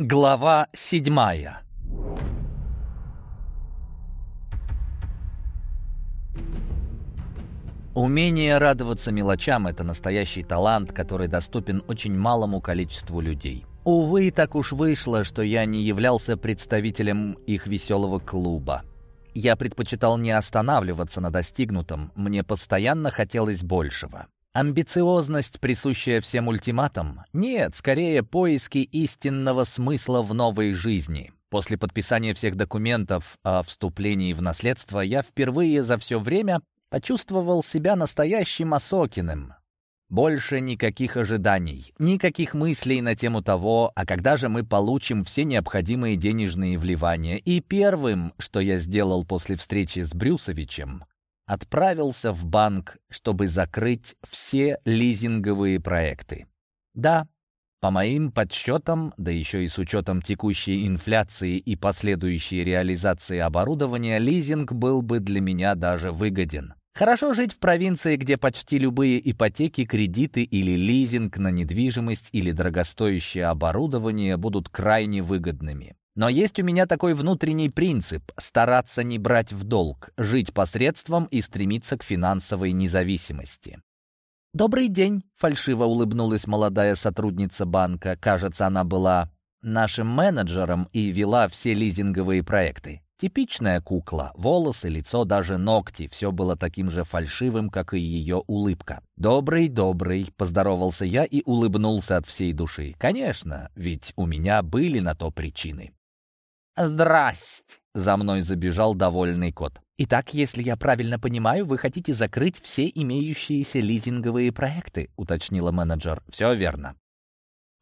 Глава седьмая Умение радоваться мелочам – это настоящий талант, который доступен очень малому количеству людей. Увы, так уж вышло, что я не являлся представителем их веселого клуба. Я предпочитал не останавливаться на достигнутом, мне постоянно хотелось большего. Амбициозность, присущая всем ультиматам? Нет, скорее поиски истинного смысла в новой жизни. После подписания всех документов о вступлении в наследство я впервые за все время почувствовал себя настоящим Осокиным. Больше никаких ожиданий, никаких мыслей на тему того, а когда же мы получим все необходимые денежные вливания. И первым, что я сделал после встречи с Брюсовичем, отправился в банк, чтобы закрыть все лизинговые проекты. Да, по моим подсчетам, да еще и с учетом текущей инфляции и последующей реализации оборудования, лизинг был бы для меня даже выгоден. Хорошо жить в провинции, где почти любые ипотеки, кредиты или лизинг на недвижимость или дорогостоящее оборудование будут крайне выгодными. Но есть у меня такой внутренний принцип – стараться не брать в долг, жить посредством и стремиться к финансовой независимости. «Добрый день», — фальшиво улыбнулась молодая сотрудница банка. Кажется, она была нашим менеджером и вела все лизинговые проекты. Типичная кукла, волосы, лицо, даже ногти — все было таким же фальшивым, как и ее улыбка. «Добрый, добрый», — поздоровался я и улыбнулся от всей души. «Конечно, ведь у меня были на то причины». «Здрасте!» — за мной забежал довольный кот. «Итак, если я правильно понимаю, вы хотите закрыть все имеющиеся лизинговые проекты», — уточнила менеджер. «Все верно».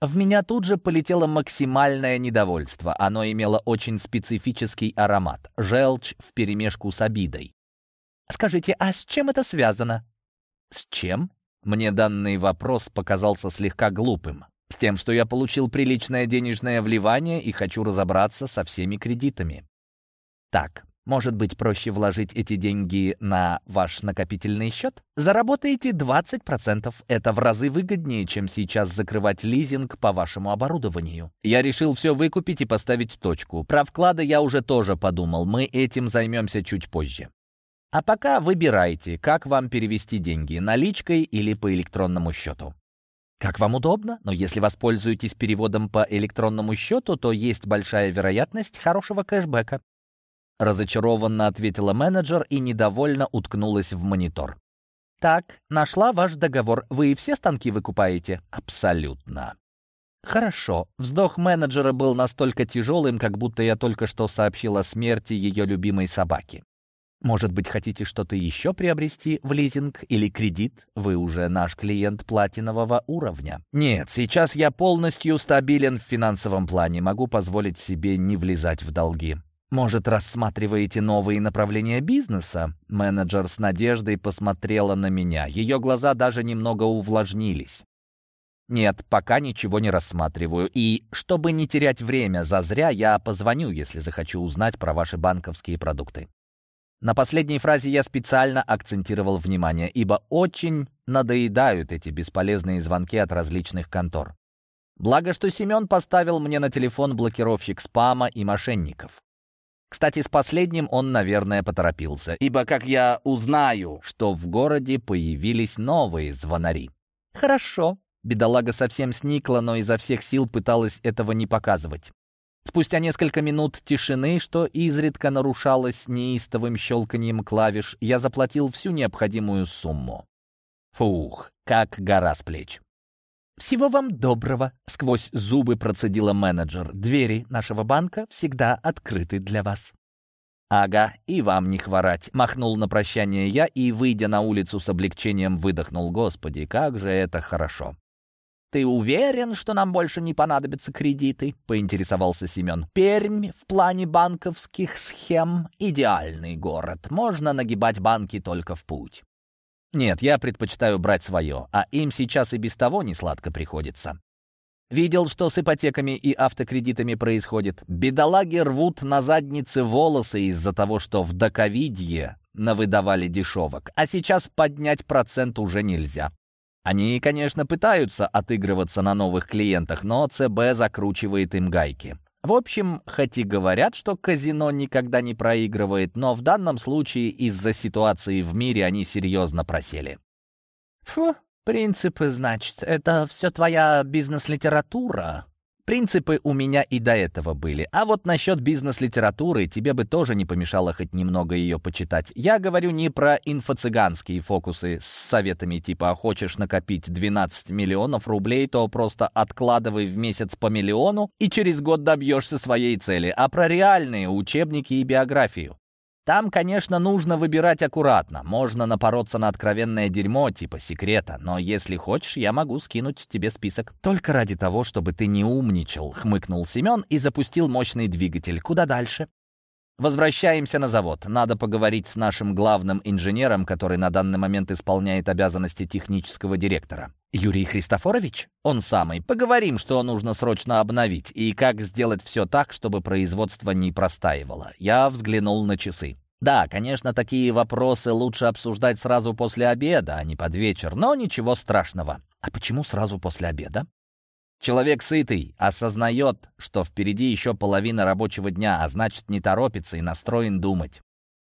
В меня тут же полетело максимальное недовольство. Оно имело очень специфический аромат. Желчь вперемешку с обидой. «Скажите, а с чем это связано?» «С чем?» Мне данный вопрос показался слегка глупым. С тем, что я получил приличное денежное вливание и хочу разобраться со всеми кредитами. Так, может быть, проще вложить эти деньги на ваш накопительный счет? Заработаете 20%. Это в разы выгоднее, чем сейчас закрывать лизинг по вашему оборудованию. Я решил все выкупить и поставить точку. Про вклады я уже тоже подумал. Мы этим займемся чуть позже. А пока выбирайте, как вам перевести деньги, наличкой или по электронному счету. Как вам удобно, но если воспользуетесь переводом по электронному счету, то есть большая вероятность хорошего кэшбэка. Разочарованно ответила менеджер и недовольно уткнулась в монитор. «Так, нашла ваш договор. Вы все станки выкупаете?» «Абсолютно». «Хорошо». Вздох менеджера был настолько тяжелым, как будто я только что сообщил о смерти ее любимой собаки. Может быть, хотите что-то еще приобрести в лизинг или кредит? Вы уже наш клиент платинового уровня. Нет, сейчас я полностью стабилен в финансовом плане, могу позволить себе не влезать в долги. Может, рассматриваете новые направления бизнеса? Менеджер с надеждой посмотрела на меня. Ее глаза даже немного увлажнились. Нет, пока ничего не рассматриваю. И, чтобы не терять время зазря, я позвоню, если захочу узнать про ваши банковские продукты. На последней фразе я специально акцентировал внимание, ибо очень надоедают эти бесполезные звонки от различных контор. Благо, что Семен поставил мне на телефон блокировщик спама и мошенников. Кстати, с последним он, наверное, поторопился, ибо как я узнаю, что в городе появились новые звонари. «Хорошо». Бедолага совсем сникла, но изо всех сил пыталась этого не показывать. Спустя несколько минут тишины, что изредка нарушалось неистовым щелканием клавиш, я заплатил всю необходимую сумму. Фух, как гора с плеч. «Всего вам доброго!» — сквозь зубы процедила менеджер. «Двери нашего банка всегда открыты для вас». «Ага, и вам не хворать!» — махнул на прощание я и, выйдя на улицу с облегчением, выдохнул. «Господи, как же это хорошо!» «Ты уверен, что нам больше не понадобятся кредиты?» — поинтересовался Семен. «Пермь в плане банковских схем — идеальный город. Можно нагибать банки только в путь». «Нет, я предпочитаю брать свое, а им сейчас и без того не сладко приходится». Видел, что с ипотеками и автокредитами происходит. Бедолаги рвут на заднице волосы из-за того, что в доковидье навыдавали дешевок, а сейчас поднять процент уже нельзя. Они, конечно, пытаются отыгрываться на новых клиентах, но ЦБ закручивает им гайки. В общем, хоть и говорят, что казино никогда не проигрывает, но в данном случае из-за ситуации в мире они серьезно просели. Фу, принципы, значит, это все твоя бизнес-литература? Принципы у меня и до этого были. А вот насчет бизнес-литературы тебе бы тоже не помешало хоть немного ее почитать. Я говорю не про инфо-цыганские фокусы с советами типа «хочешь накопить 12 миллионов рублей, то просто откладывай в месяц по миллиону и через год добьешься своей цели», а про реальные учебники и биографию. Там, конечно, нужно выбирать аккуратно. Можно напороться на откровенное дерьмо типа секрета, но если хочешь, я могу скинуть тебе список. Только ради того, чтобы ты не умничал, хмыкнул Семен и запустил мощный двигатель. Куда дальше? Возвращаемся на завод. Надо поговорить с нашим главным инженером, который на данный момент исполняет обязанности технического директора. Юрий Христофорович? Он самый. Поговорим, что нужно срочно обновить и как сделать все так, чтобы производство не простаивало. Я взглянул на часы. Да, конечно, такие вопросы лучше обсуждать сразу после обеда, а не под вечер, но ничего страшного. А почему сразу после обеда? Человек сытый осознает, что впереди еще половина рабочего дня, а значит не торопится и настроен думать.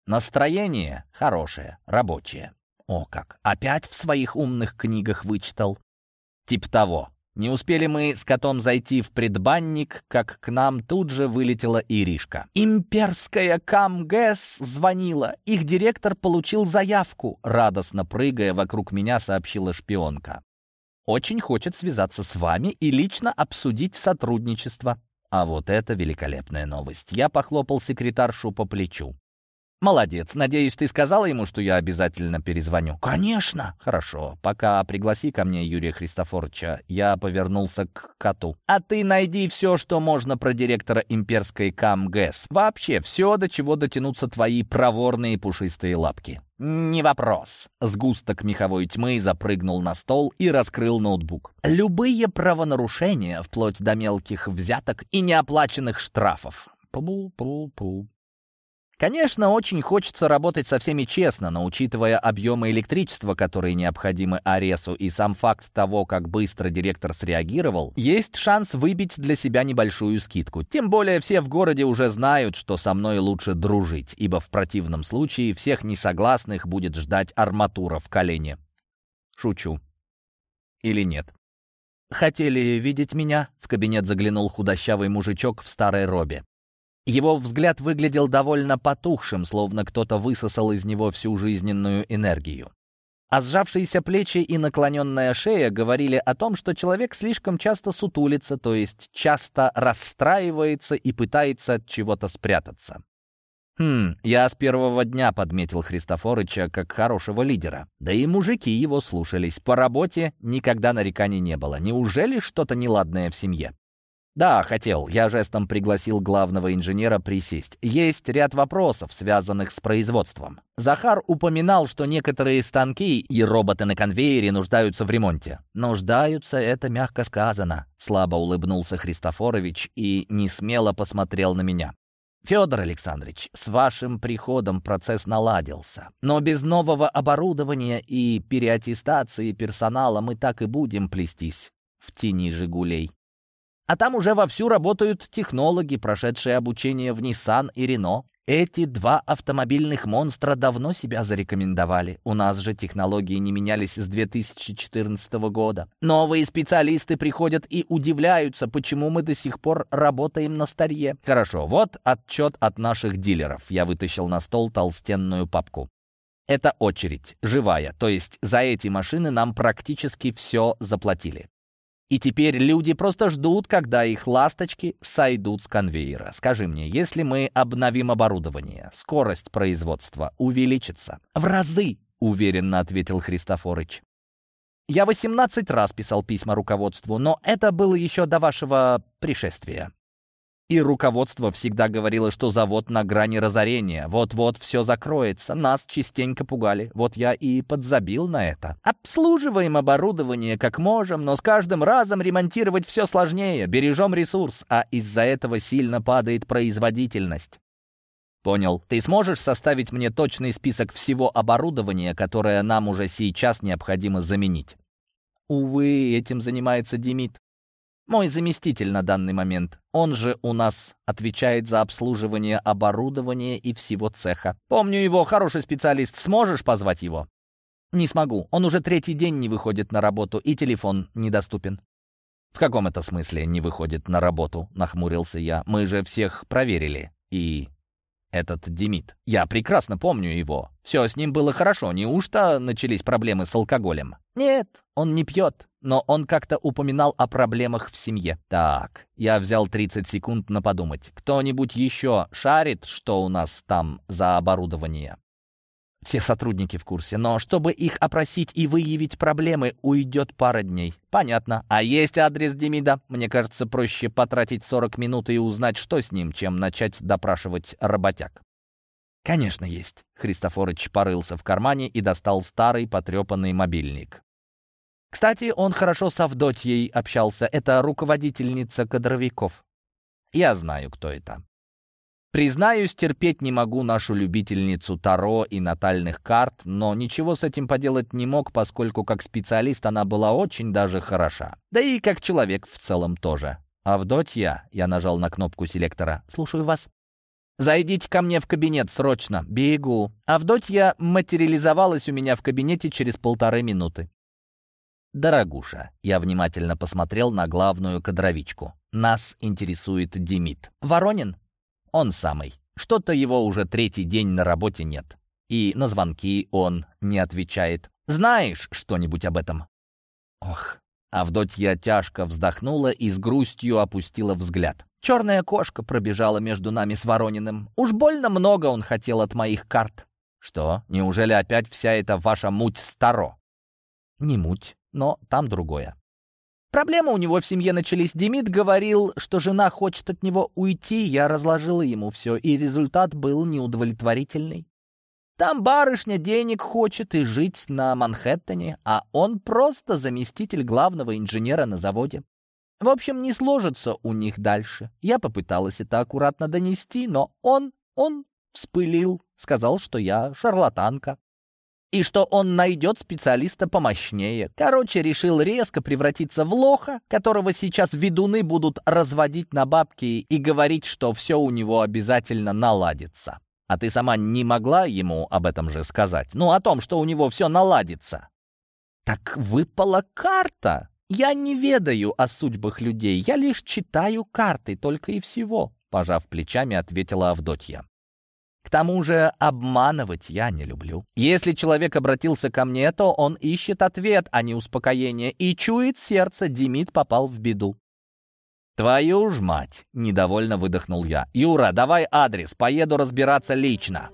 Настроение хорошее, рабочее. О как! Опять в своих умных книгах вычитал? Тип того. Не успели мы с котом зайти в предбанник, как к нам тут же вылетела Иришка. «Имперская КамГЭС звонила. Их директор получил заявку», — радостно прыгая вокруг меня сообщила шпионка. «Очень хочет связаться с вами и лично обсудить сотрудничество». А вот это великолепная новость. Я похлопал секретаршу по плечу. «Молодец. Надеюсь, ты сказала ему, что я обязательно перезвоню?» «Конечно!» «Хорошо. Пока пригласи ко мне Юрия Христофоровича». Я повернулся к коту. «А ты найди все, что можно про директора имперской КамГЭС. Вообще, все, до чего дотянутся твои проворные пушистые лапки». «Не вопрос». Сгусток меховой тьмы запрыгнул на стол и раскрыл ноутбук. «Любые правонарушения, вплоть до мелких взяток и неоплаченных штрафов». Пу-пу-пу. Конечно, очень хочется работать со всеми честно, но учитывая объемы электричества, которые необходимы Аресу, и сам факт того, как быстро директор среагировал, есть шанс выбить для себя небольшую скидку. Тем более все в городе уже знают, что со мной лучше дружить, ибо в противном случае всех несогласных будет ждать арматура в колене. Шучу. Или нет? «Хотели видеть меня?» — в кабинет заглянул худощавый мужичок в старой робе. Его взгляд выглядел довольно потухшим, словно кто-то высосал из него всю жизненную энергию. А сжавшиеся плечи и наклоненная шея говорили о том, что человек слишком часто сутулится, то есть часто расстраивается и пытается от чего-то спрятаться. Хм, я с первого дня подметил Христофорыча как хорошего лидера. Да и мужики его слушались. По работе никогда нареканий не было. Неужели что-то неладное в семье? «Да, хотел. Я жестом пригласил главного инженера присесть. Есть ряд вопросов, связанных с производством. Захар упоминал, что некоторые станки и роботы на конвейере нуждаются в ремонте. Нуждаются, это мягко сказано. Слабо улыбнулся Христофорович и не смело посмотрел на меня. Федор Александрович, с вашим приходом процесс наладился. Но без нового оборудования и переаттестации персонала мы так и будем плестись в тени «Жигулей». А там уже вовсю работают технологи, прошедшие обучение в Nissan и Renault. Эти два автомобильных монстра давно себя зарекомендовали. У нас же технологии не менялись с 2014 года. Новые специалисты приходят и удивляются, почему мы до сих пор работаем на старье. Хорошо, вот отчет от наших дилеров. Я вытащил на стол толстенную папку. Это очередь, живая, то есть за эти машины нам практически все заплатили. И теперь люди просто ждут, когда их ласточки сойдут с конвейера. Скажи мне, если мы обновим оборудование, скорость производства увеличится? В разы, уверенно ответил Христофорыч. Я 18 раз писал письма руководству, но это было еще до вашего пришествия. И руководство всегда говорило, что завод на грани разорения. Вот-вот все закроется. Нас частенько пугали. Вот я и подзабил на это. Обслуживаем оборудование как можем, но с каждым разом ремонтировать все сложнее. Бережем ресурс, а из-за этого сильно падает производительность. Понял. Ты сможешь составить мне точный список всего оборудования, которое нам уже сейчас необходимо заменить? Увы, этим занимается Демид. Мой заместитель на данный момент. Он же у нас отвечает за обслуживание оборудования и всего цеха. Помню его, хороший специалист. Сможешь позвать его? Не смогу. Он уже третий день не выходит на работу, и телефон недоступен. «В каком это смысле не выходит на работу?» — нахмурился я. «Мы же всех проверили. И этот Демид. Я прекрасно помню его. Все с ним было хорошо. Неужто начались проблемы с алкоголем? Нет, он не пьет. Но он как-то упоминал о проблемах в семье. Так, я взял 30 секунд на подумать. Кто-нибудь еще шарит, что у нас там за оборудование? Все сотрудники в курсе, но чтобы их опросить и выявить проблемы, уйдет пара дней. Понятно. А есть адрес Демида? Мне кажется, проще потратить 40 минут и узнать, что с ним, чем начать допрашивать работяг. Конечно, есть. Христофорыч порылся в кармане и достал старый потрепанный мобильник. Кстати, он хорошо с Авдотьей общался. Это руководительница кадровиков. Я знаю, кто это. Признаюсь, терпеть не могу нашу любительницу Таро и натальных карт, но ничего с этим поделать не мог, поскольку как специалист она была очень даже хороша. Да и как человек в целом тоже. «Авдотья», — я нажал на кнопку селектора, — «слушаю вас». «Зайдите ко мне в кабинет срочно. Бегу». Авдотья материализовалась у меня в кабинете через полторы минуты. «Дорогуша», — я внимательно посмотрел на главную кадровичку. «Нас интересует Демид». «Воронин?» Он самый. Что-то его уже третий день на работе нет. И на звонки он не отвечает. Знаешь что-нибудь об этом? Ох. Авдотья тяжко вздохнула и с грустью опустила взгляд. Черная кошка пробежала между нами с Ворониным. Уж больно много он хотел от моих карт. Что, неужели опять вся эта ваша муть старо? Не муть, но там другое. Проблемы у него в семье начались. Демид говорил, что жена хочет от него уйти. Я разложила ему все, и результат был неудовлетворительный. Там барышня денег хочет и жить на Манхэттене, а он просто заместитель главного инженера на заводе. В общем, не сложится у них дальше. Я попыталась это аккуратно донести, но он, он вспылил, сказал, что я шарлатанка и что он найдет специалиста помощнее. Короче, решил резко превратиться в лоха, которого сейчас ведуны будут разводить на бабки и говорить, что все у него обязательно наладится. А ты сама не могла ему об этом же сказать? Ну, о том, что у него все наладится. Так выпала карта. Я не ведаю о судьбах людей, я лишь читаю карты, только и всего. Пожав плечами, ответила Авдотья. К тому же обманывать я не люблю. Если человек обратился ко мне, то он ищет ответ, а не успокоение, и чует сердце, Демид попал в беду. «Твою ж мать!» — недовольно выдохнул я. «Юра, давай адрес, поеду разбираться лично».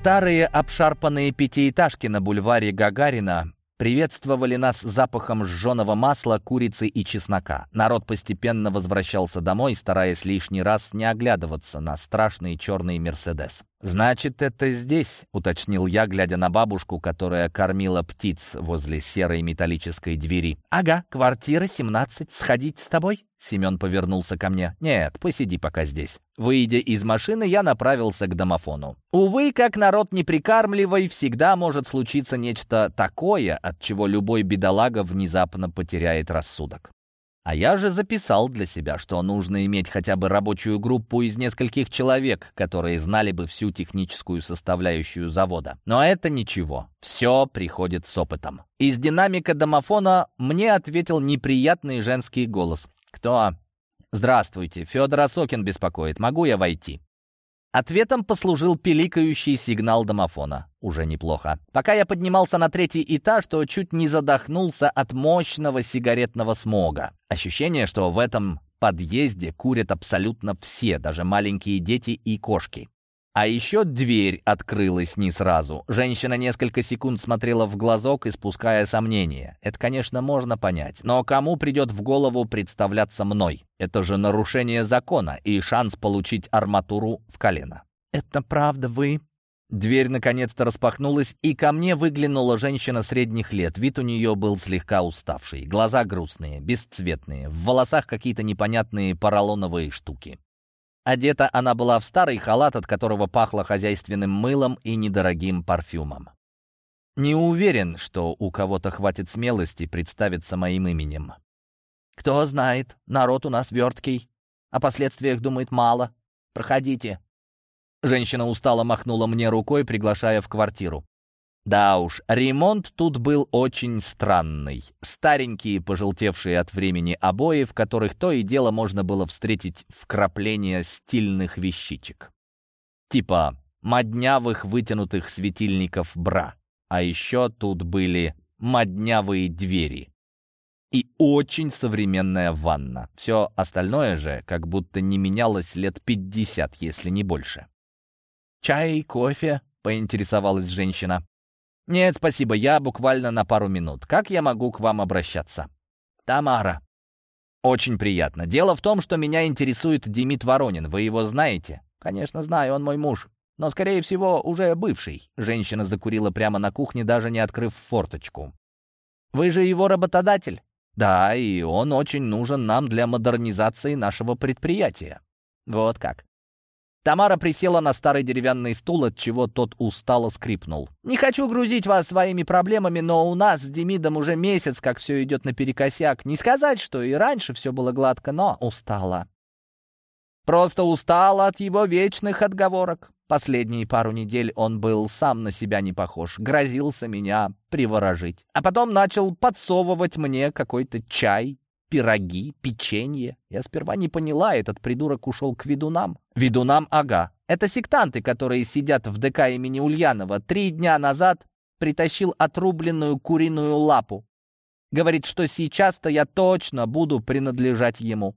Старые обшарпанные пятиэтажки на бульваре Гагарина приветствовали нас запахом сжженного масла, курицы и чеснока. Народ постепенно возвращался домой, стараясь лишний раз не оглядываться на страшный черный «Мерседес». «Значит, это здесь», — уточнил я, глядя на бабушку, которая кормила птиц возле серой металлической двери. «Ага, квартира 17. Сходить с тобой?» Семен повернулся ко мне. «Нет, посиди пока здесь». Выйдя из машины, я направился к домофону. Увы, как народ не прикармливай, всегда может случиться нечто такое, от чего любой бедолага внезапно потеряет рассудок. А я же записал для себя, что нужно иметь хотя бы рабочую группу из нескольких человек, которые знали бы всю техническую составляющую завода. Но это ничего. Все приходит с опытом. Из динамика домофона мне ответил неприятный женский голос. «Кто?» «Здравствуйте, Федор Осокин беспокоит. Могу я войти?» Ответом послужил пиликающий сигнал домофона. Уже неплохо. Пока я поднимался на третий этаж, то чуть не задохнулся от мощного сигаретного смога. Ощущение, что в этом подъезде курят абсолютно все, даже маленькие дети и кошки. А еще дверь открылась не сразу. Женщина несколько секунд смотрела в глазок, испуская сомнения. Это, конечно, можно понять. Но кому придет в голову представляться мной? Это же нарушение закона и шанс получить арматуру в колено. «Это правда вы?» Дверь наконец-то распахнулась, и ко мне выглянула женщина средних лет. Вид у нее был слегка уставший, глаза грустные, бесцветные, в волосах какие-то непонятные поролоновые штуки. Одета она была в старый халат, от которого пахло хозяйственным мылом и недорогим парфюмом. Не уверен, что у кого-то хватит смелости представиться моим именем. «Кто знает, народ у нас верткий. О последствиях думает мало. Проходите». Женщина устало махнула мне рукой, приглашая в квартиру. Да уж, ремонт тут был очень странный. Старенькие, пожелтевшие от времени обои, в которых то и дело можно было встретить вкрапления стильных вещичек. Типа моднявых вытянутых светильников бра. А еще тут были моднявые двери. И очень современная ванна. Все остальное же как будто не менялось лет пятьдесят, если не больше. «Чай, кофе?» — поинтересовалась женщина. «Нет, спасибо, я буквально на пару минут. Как я могу к вам обращаться?» «Тамара». «Очень приятно. Дело в том, что меня интересует Демид Воронин. Вы его знаете?» «Конечно знаю, он мой муж. Но, скорее всего, уже бывший». Женщина закурила прямо на кухне, даже не открыв форточку. «Вы же его работодатель?» «Да, и он очень нужен нам для модернизации нашего предприятия». «Вот как. Тамара присела на старый деревянный стул, от чего тот устало скрипнул. «Не хочу грузить вас своими проблемами, но у нас с Демидом уже месяц, как все идет наперекосяк. Не сказать, что и раньше все было гладко, но устала. Просто устала от его вечных отговорок. Последние пару недель он был сам на себя не похож, грозился меня приворожить. А потом начал подсовывать мне какой-то чай, пироги, печенье. Я сперва не поняла, этот придурок ушел к ведунам. Ведунам, ага. Это сектанты, которые сидят в ДК имени Ульянова. Три дня назад притащил отрубленную куриную лапу. Говорит, что сейчас-то я точно буду принадлежать ему.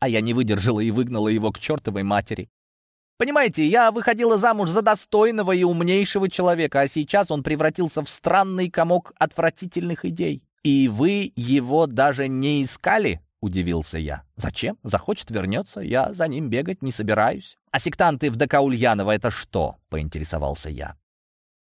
А я не выдержала и выгнала его к чертовой матери. Понимаете, я выходила замуж за достойного и умнейшего человека, а сейчас он превратился в странный комок отвратительных идей. «И вы его даже не искали?» — удивился я. «Зачем? Захочет, вернется. Я за ним бегать не собираюсь». «А сектанты в ДК Ульянова — это что?» — поинтересовался я.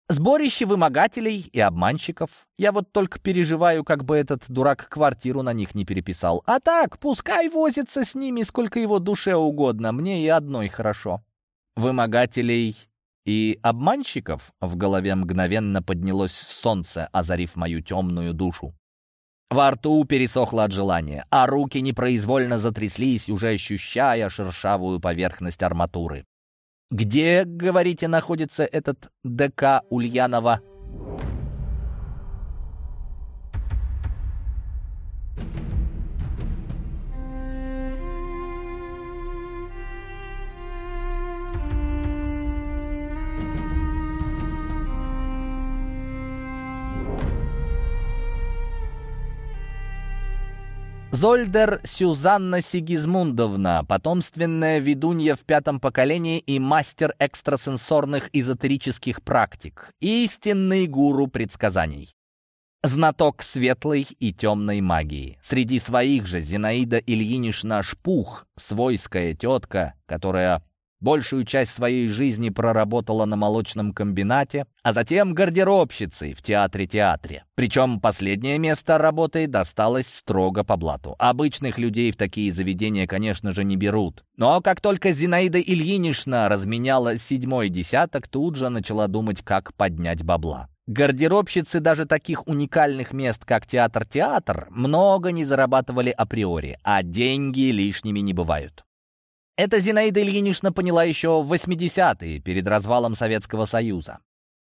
«Сборище вымогателей и обманщиков. Я вот только переживаю, как бы этот дурак квартиру на них не переписал. А так, пускай возится с ними сколько его душе угодно. Мне и одной хорошо». «Вымогателей и обманщиков?» — в голове мгновенно поднялось солнце, озарив мою темную душу. Во рту пересохло от желания, а руки непроизвольно затряслись, уже ощущая шершавую поверхность арматуры. «Где, говорите, находится этот ДК Ульянова?» Зольдер Сюзанна Сигизмундовна, потомственная ведунья в пятом поколении и мастер экстрасенсорных эзотерических практик, истинный гуру предсказаний. Знаток светлой и темной магии. Среди своих же Зинаида Ильинична Шпух, свойская тетка, которая Большую часть своей жизни проработала на молочном комбинате, а затем гардеробщицей в театре-театре. Причем последнее место работы досталось строго по блату. Обычных людей в такие заведения, конечно же, не берут. Но как только Зинаида Ильинична разменяла седьмой десяток, тут же начала думать, как поднять бабла. Гардеробщицы даже таких уникальных мест, как театр-театр, много не зарабатывали априори, а деньги лишними не бывают. Это Зинаида Ильинична поняла еще в 80-е, перед развалом Советского Союза.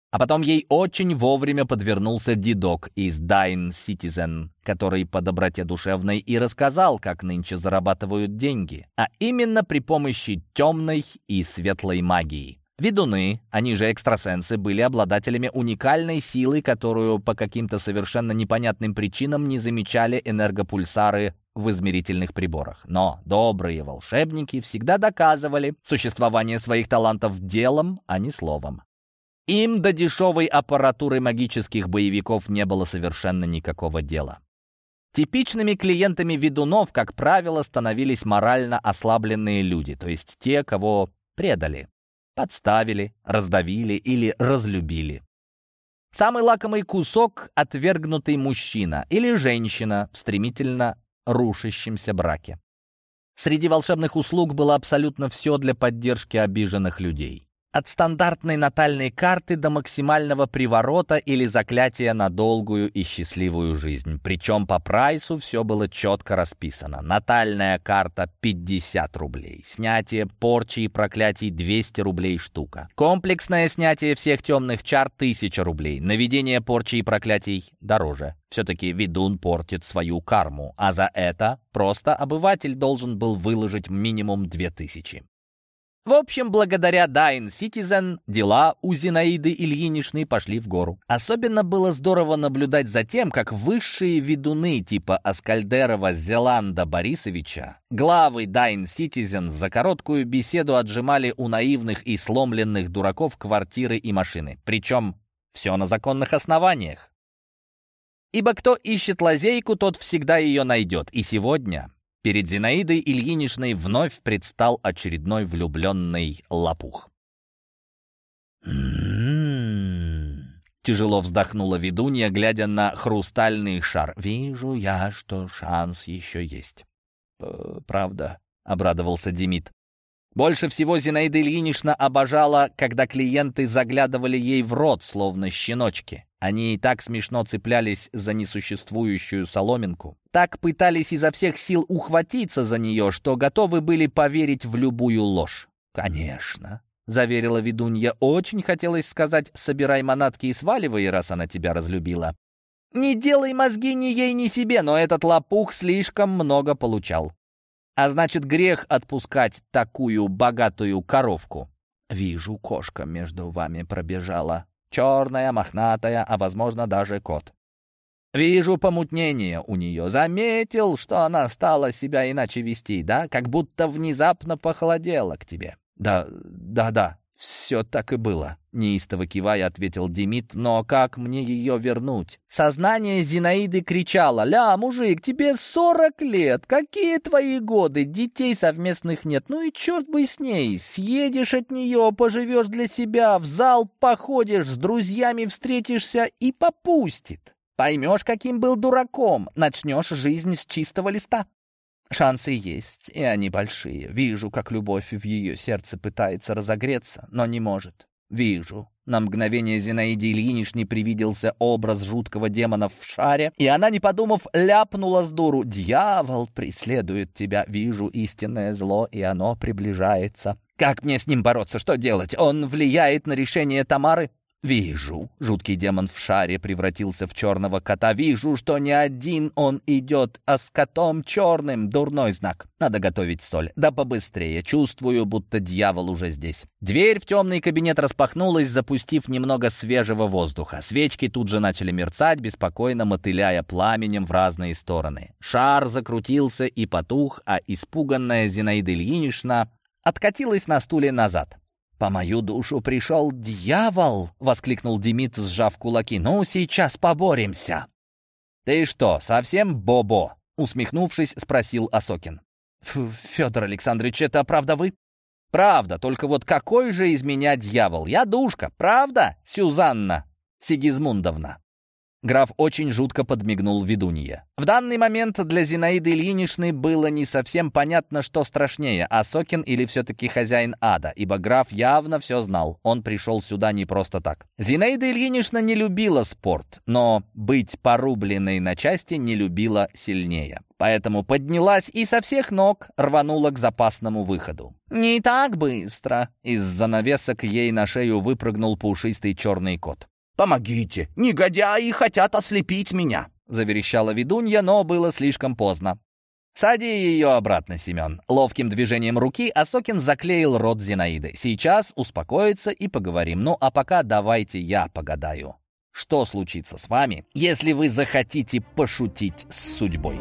А потом ей очень вовремя подвернулся дедок из Dine Citizen, который по доброте душевной и рассказал, как нынче зарабатывают деньги, а именно при помощи темной и светлой магии. Ведуны, они же экстрасенсы, были обладателями уникальной силы, которую по каким-то совершенно непонятным причинам не замечали энергопульсары в измерительных приборах. Но добрые волшебники всегда доказывали существование своих талантов делом, а не словом. Им до дешевой аппаратуры магических боевиков не было совершенно никакого дела. Типичными клиентами ведунов, как правило, становились морально ослабленные люди, то есть те, кого предали. Подставили, раздавили или разлюбили. Самый лакомый кусок — отвергнутый мужчина или женщина в стремительно рушащемся браке. Среди волшебных услуг было абсолютно все для поддержки обиженных людей. От стандартной натальной карты до максимального приворота или заклятия на долгую и счастливую жизнь. Причем по прайсу все было четко расписано. Натальная карта 50 рублей. Снятие порчи и проклятий 200 рублей штука. Комплексное снятие всех темных чар 1000 рублей. Наведение порчи и проклятий дороже. Все-таки ведун портит свою карму, а за это просто обыватель должен был выложить минимум 2000. В общем, благодаря Dying Citizen дела у Зинаиды Ильиничны пошли в гору. Особенно было здорово наблюдать за тем, как высшие ведуны типа Аскальдерова Зеланда Борисовича, главы Dying Citizen за короткую беседу отжимали у наивных и сломленных дураков квартиры и машины. Причем все на законных основаниях. Ибо кто ищет лазейку, тот всегда ее найдет. И сегодня Перед Зинаидой Ильиничной вновь предстал очередной влюбленный лопух. «М-м-м», Тяжело вздохнула ведунья, глядя на хрустальный шар. «Вижу я, что шанс еще есть». «Правда», — обрадовался Демид. Больше всего Зинаида Ильинична обожала, когда клиенты заглядывали ей в рот, словно щеночки. Они и так смешно цеплялись за несуществующую соломинку, так пытались изо всех сил ухватиться за нее, что готовы были поверить в любую ложь. «Конечно», — заверила ведунья, — «очень хотелось сказать, собирай манатки и сваливай, раз она тебя разлюбила. Не делай мозги ни ей, ни себе, но этот лопух слишком много получал. А значит, грех отпускать такую богатую коровку. Вижу, кошка между вами пробежала, Черная, мохнатая, а, возможно, даже кот. Вижу помутнение у нее. Заметил, что она стала себя иначе вести, да? Как будто внезапно похолодела к тебе. Да, да, да. «Все так и было», — неистово кивая ответил Демид, «но как мне ее вернуть?» Сознание Зинаиды кричало, «Ля, мужик, тебе сорок лет! Какие твои годы? Детей совместных нет, ну и черт бы с ней! Съедешь от нее, поживешь для себя, в зал походишь, с друзьями встретишься и попустит!» Поймешь, каким был дураком, начнешь жизнь с чистого листа. Шансы есть, и они большие. Вижу, как любовь в ее сердце пытается разогреться, но не может. Вижу. На мгновение Зинаиде Ильиничне привиделся образ жуткого демона в шаре, и она, не подумав, ляпнула с дуру. «Дьявол преследует тебя. Вижу истинное зло, и оно приближается. Как мне с ним бороться? Что делать? Он влияет на решение Тамары?» «Вижу». Жуткий демон в шаре превратился в черного кота. «Вижу, что не один он идет, а с котом черным. Дурной знак. Надо готовить соль. Да побыстрее. Чувствую, будто дьявол уже здесь». Дверь в темный кабинет распахнулась, запустив немного свежего воздуха. Свечки тут же начали мерцать, беспокойно мотыляя пламенем в разные стороны. Шар закрутился и потух, а испуганная Зинаида Ильинична откатилась на стуле назад. «По мою душу пришел дьявол!» — воскликнул Демид, сжав кулаки. «Ну, сейчас поборемся!» «Ты что, совсем бобо?» — усмехнувшись, спросил Осокин. «Федор Александрович, это правда вы?» «Правда, только вот какой же из меня дьявол? Я душка, правда, Сюзанна Сигизмундовна?» Граф очень жутко подмигнул ведунье. В данный момент для Зинаиды Ильиничны было не совсем понятно, что страшнее, Асокин или все-таки хозяин ада, ибо граф явно все знал. Он пришел сюда не просто так. Зинаида Ильинична не любила спорт, но быть порубленной на части не любила сильнее. Поэтому поднялась и со всех ног рванула к запасному выходу. «Не так быстро!» Из занавесок ей на шею выпрыгнул пушистый черный кот. «Помогите! Негодяи хотят ослепить меня!» — заверещала ведунья, но было слишком поздно. «Сади ее обратно, Семен». Ловким движением руки Осокин заклеил рот Зинаиды. «Сейчас успокоится и поговорим. Ну, а пока давайте я погадаю. Что случится с вами, если вы захотите пошутить с судьбой?»